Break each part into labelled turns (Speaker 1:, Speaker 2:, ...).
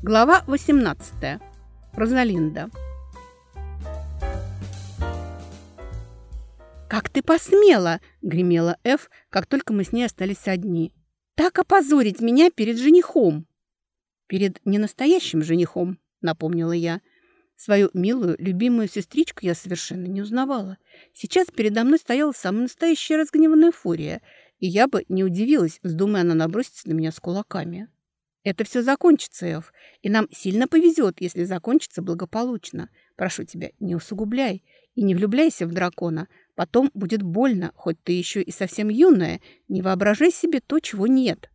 Speaker 1: Глава 18. Розалинда. «Как ты посмела!» – гремела Эф, как только мы с ней остались одни. «Так опозорить меня перед женихом!» «Перед ненастоящим женихом», – напомнила я. Свою милую, любимую сестричку я совершенно не узнавала. Сейчас передо мной стояла самая настоящая разгневанная фурия, и я бы не удивилась, вздумая она наброситься на меня с кулаками. Это все закончится, Эв, и нам сильно повезет, если закончится благополучно. Прошу тебя, не усугубляй и не влюбляйся в дракона. Потом будет больно, хоть ты еще и совсем юная. Не воображай себе то, чего нет.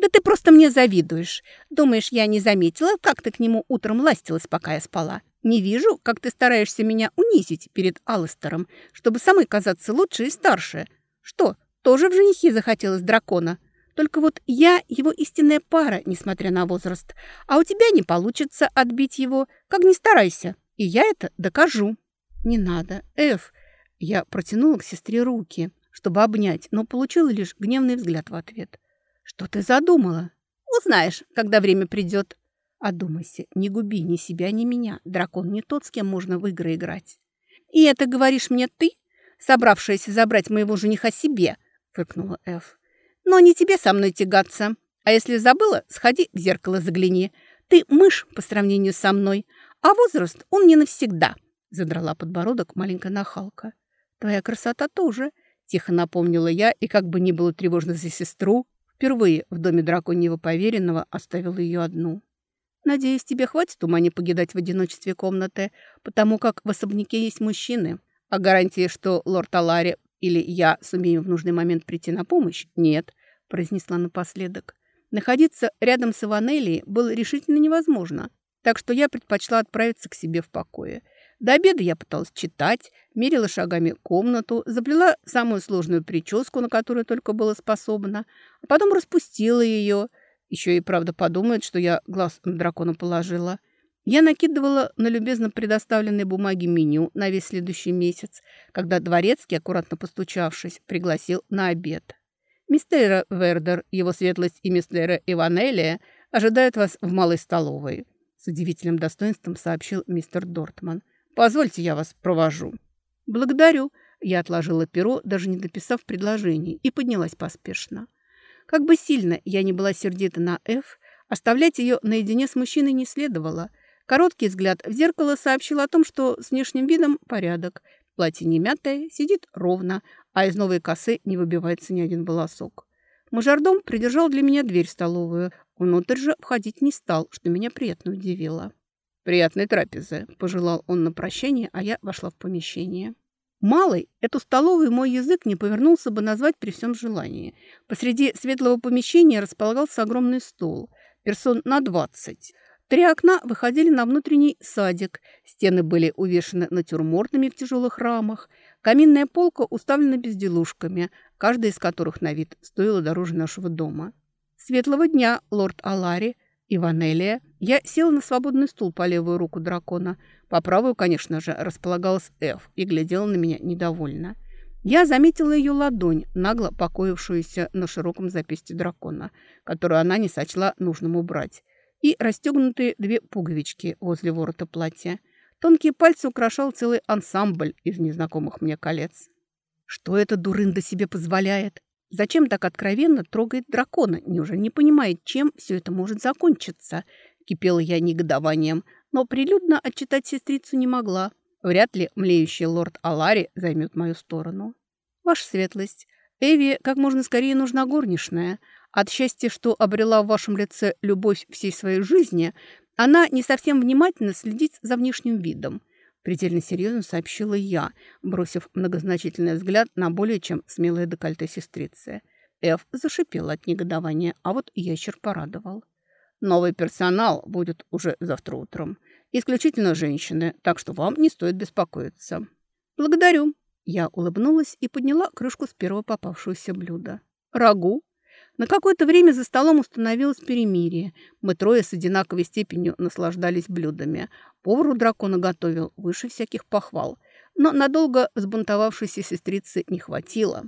Speaker 1: Да ты просто мне завидуешь. Думаешь, я не заметила, как ты к нему утром ластилась, пока я спала? Не вижу, как ты стараешься меня унизить перед Алластером, чтобы самой казаться лучше и старше. Что, тоже в женихи захотелось дракона?» Только вот я его истинная пара, несмотря на возраст. А у тебя не получится отбить его, как ни старайся. И я это докажу. Не надо, Эф. Я протянула к сестре руки, чтобы обнять, но получила лишь гневный взгляд в ответ. Что ты задумала? Узнаешь, когда время придет. Одумайся, не губи ни себя, ни меня. Дракон не тот, с кем можно в игры играть. И это говоришь мне ты, собравшаяся забрать моего жениха себе, фыркнула Эф. Но не тебе со мной тягаться. А если забыла, сходи в зеркало загляни. Ты мышь по сравнению со мной, а возраст он не навсегда», — задрала подбородок маленькая нахалка. «Твоя красота тоже», — тихо напомнила я, и как бы ни было тревожно за сестру, впервые в доме драконьего поверенного оставила ее одну. «Надеюсь, тебе хватит ума не погидать в одиночестве комнаты, потому как в особняке есть мужчины, а гарантии, что лорд Алари или я сумею в нужный момент прийти на помощь, нет произнесла напоследок. Находиться рядом с Иванелией было решительно невозможно, так что я предпочла отправиться к себе в покое. До обеда я пыталась читать, мерила шагами комнату, заплела самую сложную прическу, на которую только была способна, а потом распустила ее. Еще и правда подумает, что я глаз на дракона положила. Я накидывала на любезно предоставленные бумаги меню на весь следующий месяц, когда дворецкий, аккуратно постучавшись, пригласил на обед. Мистера Вердер, его светлость и мистера Иванелия ожидают вас в малой столовой», с удивительным достоинством сообщил мистер Дортман. «Позвольте, я вас провожу». «Благодарю». Я отложила перо, даже не дописав предложение, и поднялась поспешно. Как бы сильно я не была сердита на Ф, оставлять ее наедине с мужчиной не следовало. Короткий взгляд в зеркало сообщил о том, что с внешним видом порядок. Платье не мятое, сидит ровно, а из новой косы не выбивается ни один волосок. Мажордом придержал для меня дверь в столовую. Внутрь же входить не стал, что меня приятно удивило. «Приятной трапезы», – пожелал он на прощание, а я вошла в помещение. Малый эту столовую мой язык не повернулся бы назвать при всем желании. Посреди светлого помещения располагался огромный стол, персон на двадцать. Три окна выходили на внутренний садик. Стены были увешаны натюрмортами в тяжелых рамах. Каминная полка уставлена безделушками, каждая из которых на вид стоила дороже нашего дома. Светлого дня, лорд Алари, Иванелия. Я села на свободный стул по левую руку дракона. По правую, конечно же, располагалась Эф и глядела на меня недовольно. Я заметила ее ладонь, нагло покоившуюся на широком запястье дракона, которую она не сочла нужным убрать и расстегнутые две пуговички возле ворота платья. Тонкие пальцы украшал целый ансамбль из незнакомых мне колец. Что эта дурында себе позволяет? Зачем так откровенно трогает дракона? Неужели не понимает, чем все это может закончиться? Кипела я негодованием, но прилюдно отчитать сестрицу не могла. Вряд ли млеющий лорд Алари займет мою сторону. Ваша светлость, Эви как можно скорее нужна горничная. От счастья, что обрела в вашем лице любовь всей своей жизни, она не совсем внимательно следит за внешним видом. Предельно серьезно сообщила я, бросив многозначительный взгляд на более чем смелое декольте сестрицы. Эф зашипела от негодования, а вот ящер порадовал. Новый персонал будет уже завтра утром. Исключительно женщины, так что вам не стоит беспокоиться. Благодарю. Я улыбнулась и подняла крышку с первого попавшегося блюда. Рагу на какое-то время за столом установилось перемирие. Мы трое с одинаковой степенью наслаждались блюдами. Повар у дракона готовил выше всяких похвал. Но надолго взбунтовавшейся сестрицы не хватило.